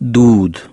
дуд.